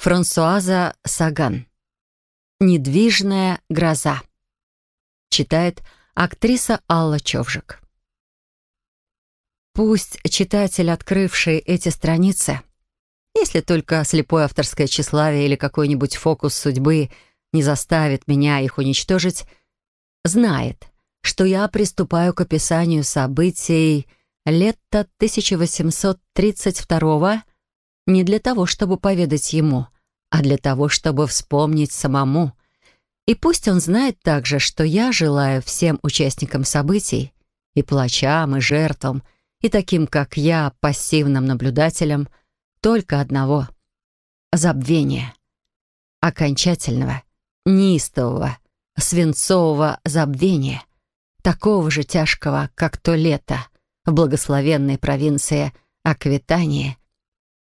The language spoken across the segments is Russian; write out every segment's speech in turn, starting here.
Франсуаза Саган. «Недвижная гроза». Читает актриса Алла Човжик. Пусть читатель, открывший эти страницы, если только слепое авторское тщеславие или какой-нибудь фокус судьбы не заставит меня их уничтожить, знает, что я приступаю к описанию событий лета 1832 не для того, чтобы поведать ему, а для того, чтобы вспомнить самому. И пусть он знает также, что я желаю всем участникам событий, и плачам, и жертвам, и таким, как я, пассивным наблюдателям, только одного — забвения. Окончательного, неистового, свинцового забвения, такого же тяжкого, как то лето в благословенной провинции Аквитании,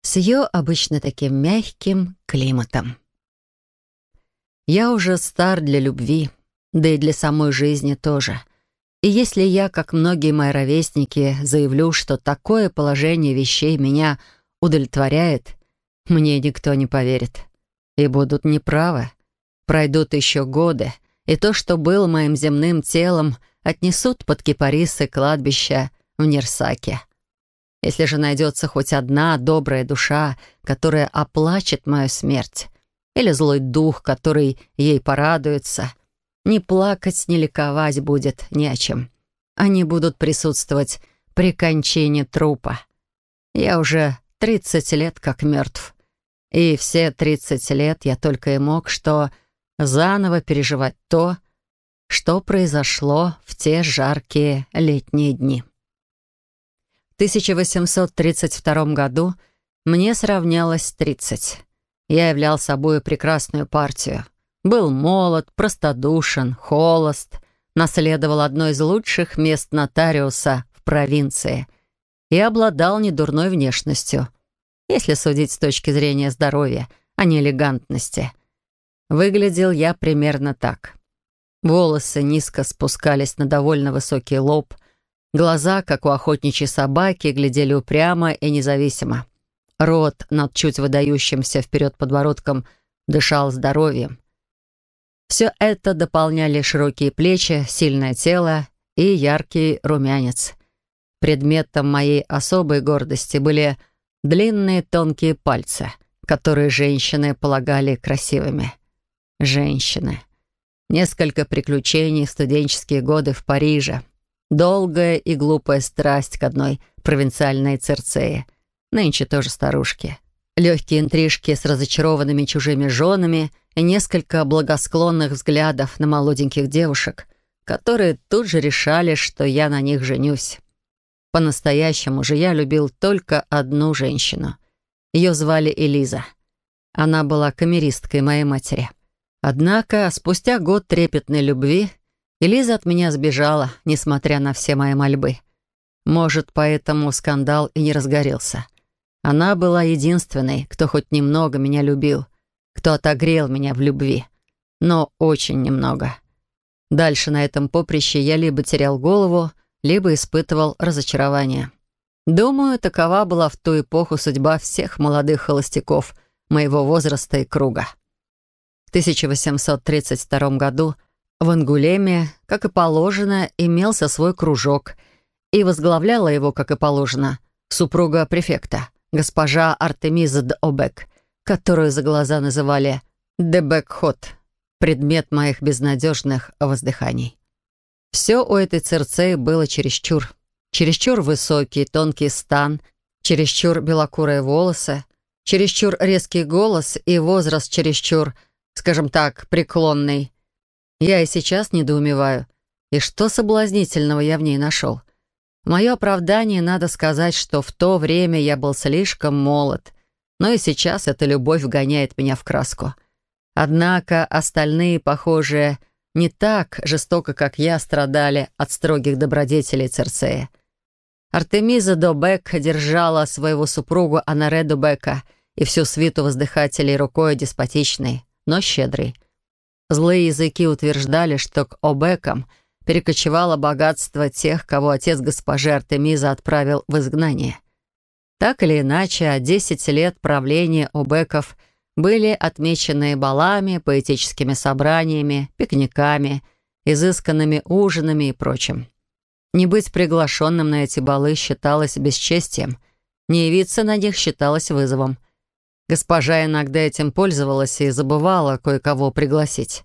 с ее обычно таким мягким климатом. Я уже стар для любви, да и для самой жизни тоже. И если я, как многие мои ровесники, заявлю, что такое положение вещей меня удовлетворяет, мне никто не поверит. И будут неправы. Пройдут еще годы, и то, что было моим земным телом, отнесут под кипарисы кладбища в Нерсаке. Если же найдется хоть одна добрая душа, которая оплачет мою смерть, или злой дух, который ей порадуется, ни плакать, ни ликовать будет не о чем. Они будут присутствовать при кончине трупа. Я уже 30 лет как мертв. И все 30 лет я только и мог, что заново переживать то, что произошло в те жаркие летние дни. 1832 году мне сравнялось 30. Я являл собой прекрасную партию. Был молод, простодушен, холост, наследовал одно из лучших мест нотариуса в провинции и обладал недурной внешностью, если судить с точки зрения здоровья, а не элегантности. Выглядел я примерно так. Волосы низко спускались на довольно высокий лоб — Глаза, как у охотничьей собаки, глядели упрямо и независимо. Рот над чуть выдающимся вперед подбородком дышал здоровьем. Все это дополняли широкие плечи, сильное тело и яркий румянец. Предметом моей особой гордости были длинные тонкие пальцы, которые женщины полагали красивыми. Женщины. Несколько приключений в студенческие годы в Париже — Долгая и глупая страсть к одной провинциальной Церцее. Нынче тоже старушки. Легкие интрижки с разочарованными чужими женами и несколько благосклонных взглядов на молоденьких девушек, которые тут же решали, что я на них женюсь. По-настоящему же я любил только одну женщину. Ее звали Элиза. Она была камеристкой моей матери. Однако спустя год трепетной любви и от меня сбежала, несмотря на все мои мольбы. Может, поэтому скандал и не разгорелся. Она была единственной, кто хоть немного меня любил, кто отогрел меня в любви. Но очень немного. Дальше на этом поприще я либо терял голову, либо испытывал разочарование. Думаю, такова была в ту эпоху судьба всех молодых холостяков моего возраста и круга. В 1832 году в Ангулеме, как и положено, имелся свой кружок, и возглавляла его, как и положено, супруга префекта, госпожа Артемиза де Обек, которую за глаза называли Дебекхот, предмет моих безнадежных воздыханий. Все у этой Церцеи было чересчур. Чересчур высокий, тонкий стан, чересчур белокурые волосы, чересчур резкий голос и возраст чересчур, скажем так, преклонный. Я и сейчас недоумеваю. И что соблазнительного я в ней нашел? мое оправдание надо сказать, что в то время я был слишком молод, но и сейчас эта любовь вгоняет меня в краску. Однако остальные, похоже, не так жестоко, как я, страдали от строгих добродетелей Церцея. Артемиза Добек держала своего супругу Анаре Добека и всю свиту воздыхателей рукой деспотичной, но щедрой. Злые языки утверждали, что к Обекам перекочевало богатство тех, кого отец госпожи Артемиза отправил в изгнание. Так или иначе, а 10 лет правления Обеков были отмечены балами, поэтическими собраниями, пикниками, изысканными ужинами и прочим. Не быть приглашенным на эти балы считалось бесчестием, не явиться на них считалось вызовом. Госпожа иногда этим пользовалась и забывала кое-кого пригласить.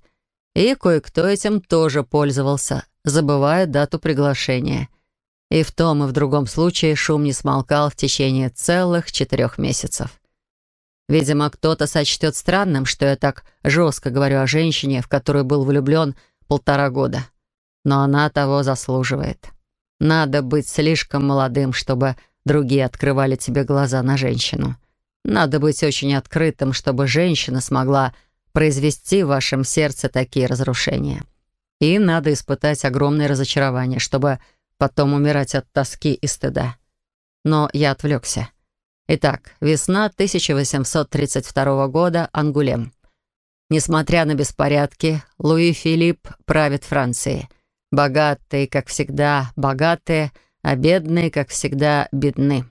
И кое-кто этим тоже пользовался, забывая дату приглашения. И в том и в другом случае шум не смолкал в течение целых четырех месяцев. Видимо, кто-то сочтет странным, что я так жестко говорю о женщине, в которую был влюблен полтора года. Но она того заслуживает. Надо быть слишком молодым, чтобы другие открывали тебе глаза на женщину. Надо быть очень открытым, чтобы женщина смогла произвести в вашем сердце такие разрушения. И надо испытать огромное разочарование, чтобы потом умирать от тоски и стыда. Но я отвлекся. Итак, весна 1832 года, Ангулем. Несмотря на беспорядки, Луи Филипп правит Францией. Богатые, как всегда, богатые, а бедные, как всегда, бедны.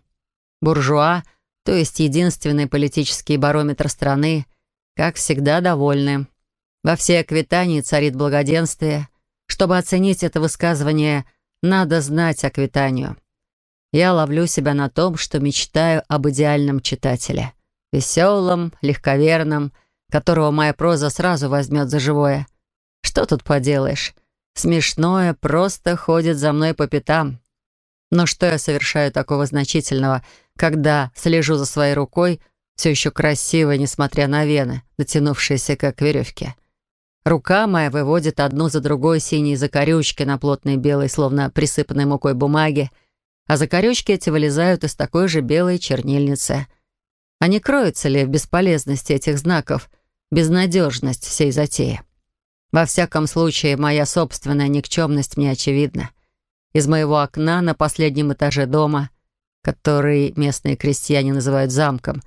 Буржуа, то есть единственный политический барометр страны, как всегда, довольны. Во всей Аквитании царит благоденствие. Чтобы оценить это высказывание, надо знать Аквитанию. Я ловлю себя на том, что мечтаю об идеальном читателе. Веселом, легковерном, которого моя проза сразу возьмет за живое. Что тут поделаешь? Смешное просто ходит за мной по пятам. Но что я совершаю такого значительного, когда слежу за своей рукой, все еще красивой, несмотря на вены, дотянувшиеся как веревки? Рука моя выводит одну за другой синие закорючки на плотной белой, словно присыпанной мукой бумаге, а закорючки эти вылезают из такой же белой чернильницы. А не кроется ли в бесполезности этих знаков безнадежность всей затеи? Во всяком случае, моя собственная никчемность мне очевидна. Из моего окна на последнем этаже дома, который местные крестьяне называют замком,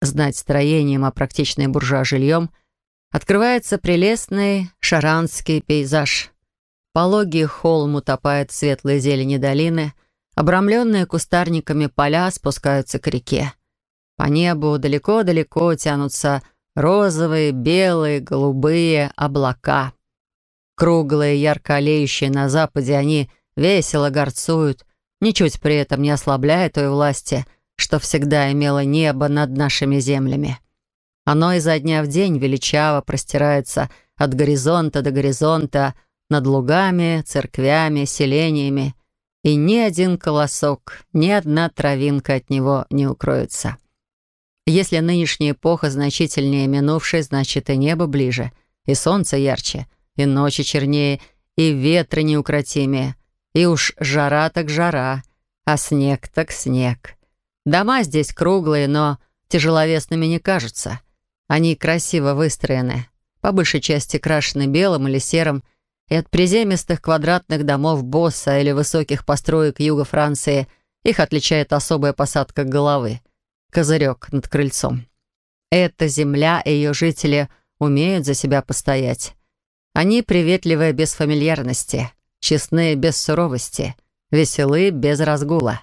знать строением, а практичный буржуа жильем, открывается прелестный шаранский пейзаж. Пологий холм утопает в светлой зелени долины — Обрамленные кустарниками поля спускаются к реке. По небу далеко-далеко тянутся розовые, белые, голубые облака. Круглые, ярко олеющие на западе, они весело горцуют, ничуть при этом не ослабляя той власти, что всегда имело небо над нашими землями. Оно изо дня в день величаво простирается от горизонта до горизонта над лугами, церквями, селениями, и ни один колосок, ни одна травинка от него не укроется. Если нынешняя эпоха значительнее минувшей, значит и небо ближе, и солнце ярче, и ночи чернее, и ветры неукротимее, и уж жара так жара, а снег так снег. Дома здесь круглые, но тяжеловесными не кажутся. Они красиво выстроены, по большей части крашены белым или серым, и от приземистых квадратных домов Босса или высоких построек юга Франции их отличает особая посадка головы — козырек над крыльцом. Эта земля и ее жители умеют за себя постоять. Они приветливые без фамильярности, честные без суровости, веселы без разгула.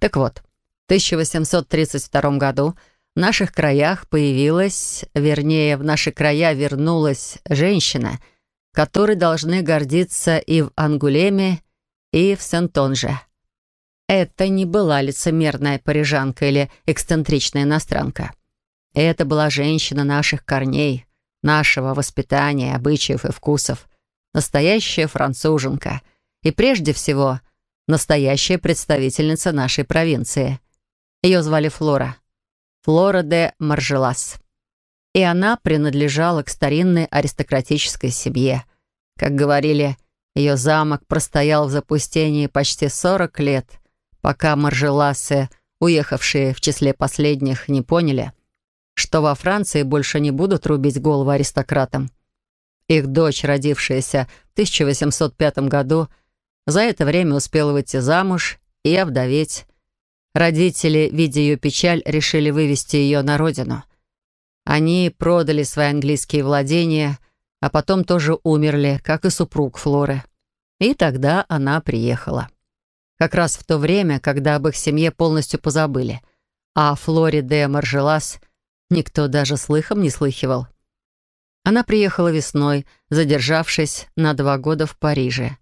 Так вот, в 1832 году в наших краях появилась, вернее, в наши края вернулась женщина — которой должны гордиться и в Ангулеме, и в Сентонже. Это не была лицемерная парижанка или эксцентричная иностранка. Это была женщина наших корней, нашего воспитания, обычаев и вкусов, настоящая француженка и, прежде всего, настоящая представительница нашей провинции. Ее звали Флора. Флора де Маржелас и она принадлежала к старинной аристократической семье. Как говорили, ее замок простоял в запустении почти 40 лет, пока маржеласы, уехавшие в числе последних, не поняли, что во Франции больше не будут рубить голову аристократам. Их дочь, родившаяся в 1805 году, за это время успела выйти замуж и овдоветь. Родители, видя ее печаль, решили вывести ее на родину — они продали свои английские владения, а потом тоже умерли, как и супруг Флоры. И тогда она приехала. Как раз в то время, когда об их семье полностью позабыли, а о Флоре де Маржелас никто даже слыхом не слыхивал. Она приехала весной, задержавшись на два года в Париже.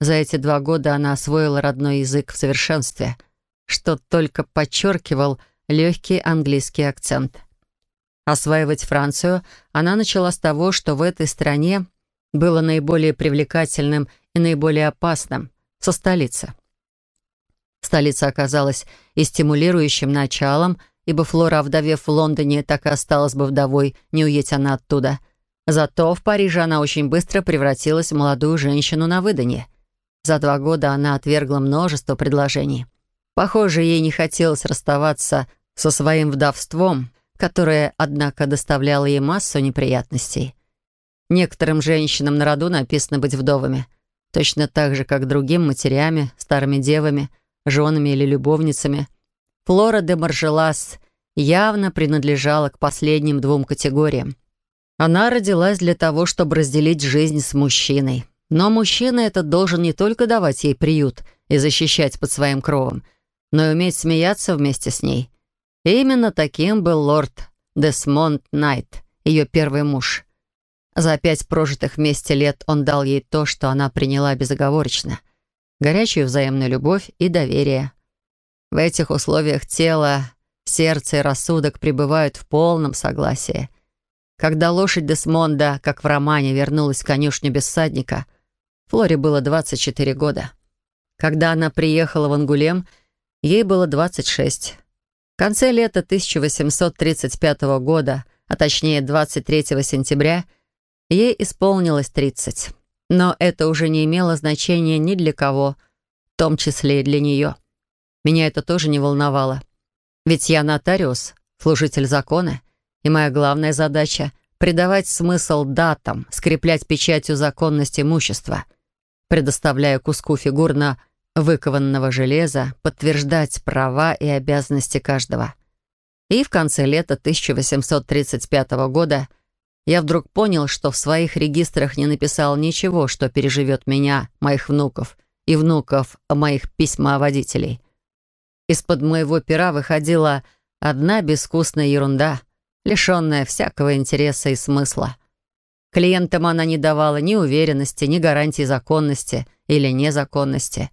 За эти два года она освоила родной язык в совершенстве, что только подчеркивал легкий английский акцент. Осваивать Францию она начала с того, что в этой стране было наиболее привлекательным и наиболее опасным — со столицы. Столица оказалась и стимулирующим началом, ибо Флора, овдовев в Лондоне, так и осталась бы вдовой, не уедь она оттуда. Зато в Париже она очень быстро превратилась в молодую женщину на выданье. За два года она отвергла множество предложений. Похоже, ей не хотелось расставаться со своим вдовством, которое, однако, доставляло ей массу неприятностей. Некоторым женщинам на роду написано быть вдовами, точно так же, как другим матерями, старыми девами, женами или любовницами. Флора де Маржелас явно принадлежала к последним двум категориям. Она родилась для того, чтобы разделить жизнь с мужчиной. Но мужчина этот должен не только давать ей приют и защищать под своим кровом, но и уметь смеяться вместе с ней. И именно таким был лорд Десмонд Найт, ее первый муж. За пять прожитых вместе лет он дал ей то, что она приняла безоговорочно. Горячую взаимную любовь и доверие. В этих условиях тело, сердце и рассудок пребывают в полном согласии. Когда лошадь Десмонда, как в романе, вернулась в конюшню без всадника — Флоре было 24 года. Когда она приехала в Ангулем, ей было 26. В конце лета 1835 года, а точнее 23 сентября, ей исполнилось 30. Но это уже не имело значения ни для кого, в том числе и для нее. Меня это тоже не волновало. Ведь я нотариус, служитель закона, и моя главная задача — придавать смысл датам, скреплять печатью законность имущества — предоставляя куску фигурно выкованного железа подтверждать права и обязанности каждого. И в конце лета 1835 года я вдруг понял, что в своих регистрах не написал ничего, что переживет меня, моих внуков и внуков моих письмоводителей. Из-под моего пера выходила одна безвкусная ерунда, лишенная всякого интереса и смысла. Клиентам она не давала ни уверенности, ни гарантии законности или незаконности.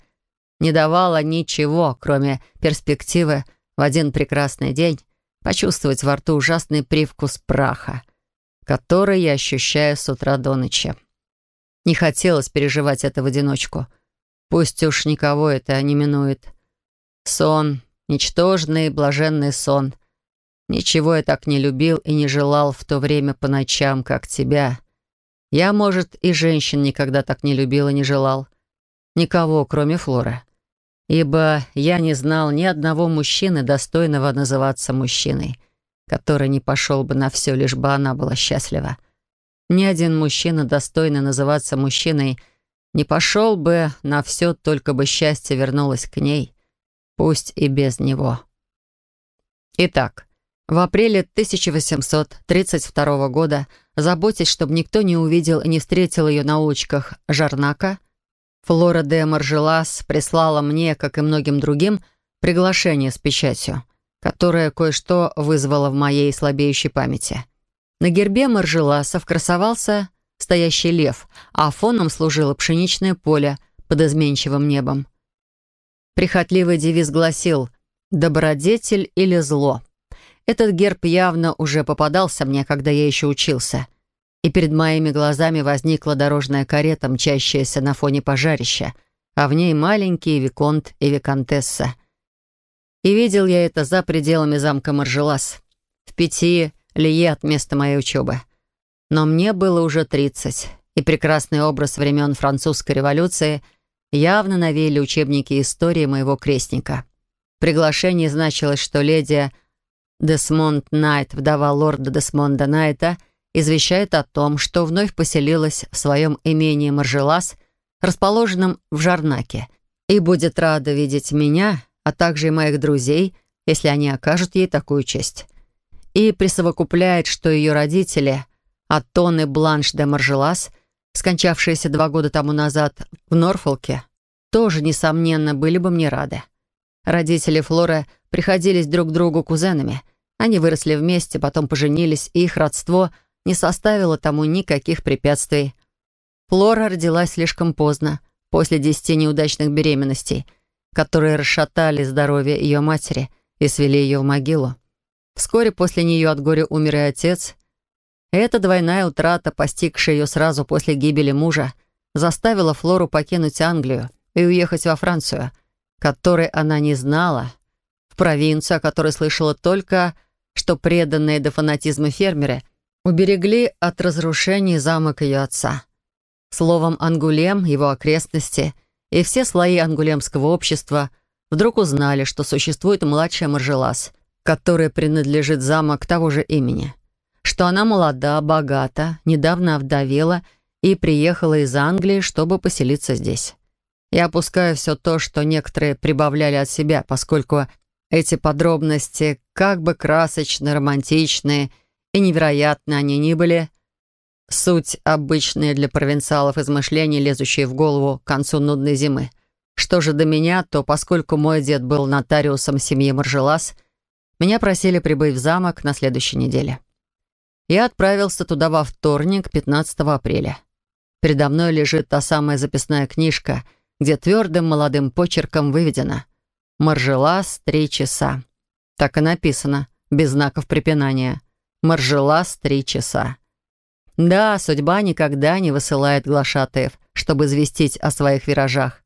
Не давала ничего, кроме перспективы в один прекрасный день почувствовать во рту ужасный привкус праха, который я ощущаю с утра до ночи. Не хотелось переживать это в одиночку. Пусть уж никого это не минует. Сон, ничтожный блаженный сон. Ничего я так не любил и не желал в то время по ночам, как тебя. Я, может, и женщин никогда так не любил и не желал. Никого, кроме Флоры. Ибо я не знал ни одного мужчины, достойного называться мужчиной, который не пошел бы на все, лишь бы она была счастлива. Ни один мужчина, достойный называться мужчиной, не пошел бы на все, только бы счастье вернулось к ней, пусть и без него. Итак, в апреле 1832 года, заботясь, чтобы никто не увидел и не встретил ее на улочках Жарнака, Флора де Маржелас прислала мне, как и многим другим, приглашение с печатью, которое кое-что вызвало в моей слабеющей памяти. На гербе Маржеласов красовался стоящий лев, а фоном служило пшеничное поле под изменчивым небом. Прихотливый девиз гласил «Добродетель или зло?» Этот герб явно уже попадался мне, когда я еще учился. И перед моими глазами возникла дорожная карета, мчащаяся на фоне пожарища, а в ней маленький Виконт и Виконтесса. И видел я это за пределами замка Маржелас, в пяти лие от места моей учебы. Но мне было уже тридцать, и прекрасный образ времен французской революции явно навеяли учебники истории моего крестника. В приглашении значилось, что леди Десмонд Найт, вдова лорда Десмонда Найта, извещает о том, что вновь поселилась в своем имении Маржелас, расположенном в Жарнаке, и будет рада видеть меня, а также и моих друзей, если они окажут ей такую честь. И присовокупляет, что ее родители, Атон и Бланш де Маржелас, скончавшиеся два года тому назад в Норфолке, тоже, несомненно, были бы мне рады. Родители Флоры приходились друг другу кузенами, Они выросли вместе, потом поженились, и их родство не составило тому никаких препятствий. Флора родилась слишком поздно, после десяти неудачных беременностей, которые расшатали здоровье ее матери и свели ее в могилу. Вскоре после нее от горя умер и отец. эта двойная утрата, постигшая ее сразу после гибели мужа, заставила Флору покинуть Англию и уехать во Францию, которой она не знала, в провинцию, о которой слышала только, что преданные до фанатизма фермеры уберегли от разрушений замок ее отца. Словом, Ангулем, его окрестности и все слои ангулемского общества вдруг узнали, что существует младшая Маржелас, которой принадлежит замок того же имени, что она молода, богата, недавно овдовела и приехала из Англии, чтобы поселиться здесь. Я опускаю все то, что некоторые прибавляли от себя, поскольку эти подробности, как бы красочно, романтичные и невероятно они ни были, суть обычные для провинциалов измышления, лезущие в голову к концу нудной зимы. Что же до меня, то поскольку мой дед был нотариусом семьи Маржелас, меня просили прибыть в замок на следующей неделе. Я отправился туда во вторник, 15 апреля. Передо мной лежит та самая записная книжка — где твердым молодым почерком выведено «Маржелас три часа». Так и написано, без знаков препинания. «Маржелас три часа». Да, судьба никогда не высылает глашатаев, чтобы известить о своих виражах.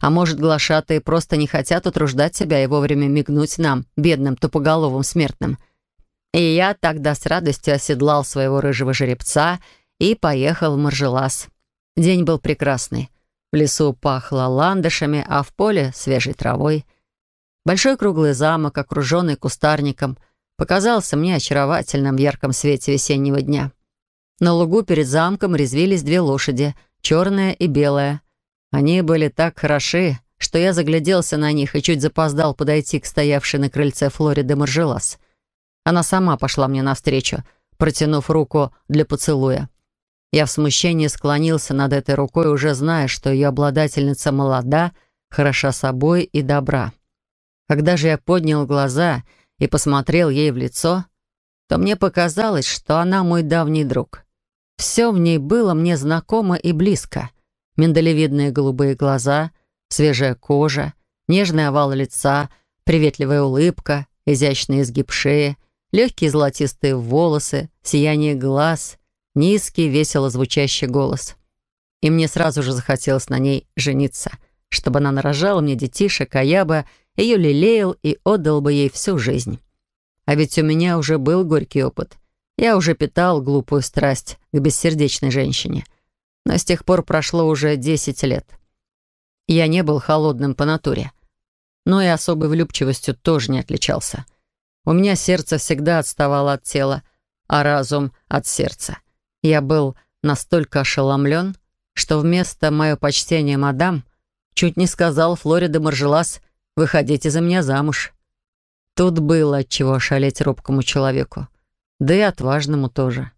А может, глашатые просто не хотят утруждать себя и вовремя мигнуть нам, бедным тупоголовым смертным. И я тогда с радостью оседлал своего рыжего жеребца и поехал в Маржелас. День был прекрасный. В лесу пахло ландышами, а в поле — свежей травой. Большой круглый замок, окруженный кустарником, показался мне очаровательным в ярком свете весеннего дня. На лугу перед замком резвились две лошади, черная и белая. Они были так хороши, что я загляделся на них и чуть запоздал подойти к стоявшей на крыльце Флориды Маржелас. Она сама пошла мне навстречу, протянув руку для поцелуя. Я в смущении склонился над этой рукой, уже зная, что ее обладательница молода, хороша собой и добра. Когда же я поднял глаза и посмотрел ей в лицо, то мне показалось, что она мой давний друг. Все в ней было мне знакомо и близко. Миндалевидные голубые глаза, свежая кожа, нежный овал лица, приветливая улыбка, изящный изгиб шеи, легкие золотистые волосы, сияние глаз — Низкий, весело звучащий голос. И мне сразу же захотелось на ней жениться, чтобы она нарожала мне детишек, а я бы ее лелеял и отдал бы ей всю жизнь. А ведь у меня уже был горький опыт. Я уже питал глупую страсть к бессердечной женщине. Но с тех пор прошло уже десять лет. Я не был холодным по натуре. Но и особой влюбчивостью тоже не отличался. У меня сердце всегда отставало от тела, а разум — от сердца. Я был настолько ошеломлен, что вместо «мое почтение, мадам» чуть не сказал Флорида Маржелас «выходите за меня замуж». Тут было от чего шалеть робкому человеку, да и отважному тоже.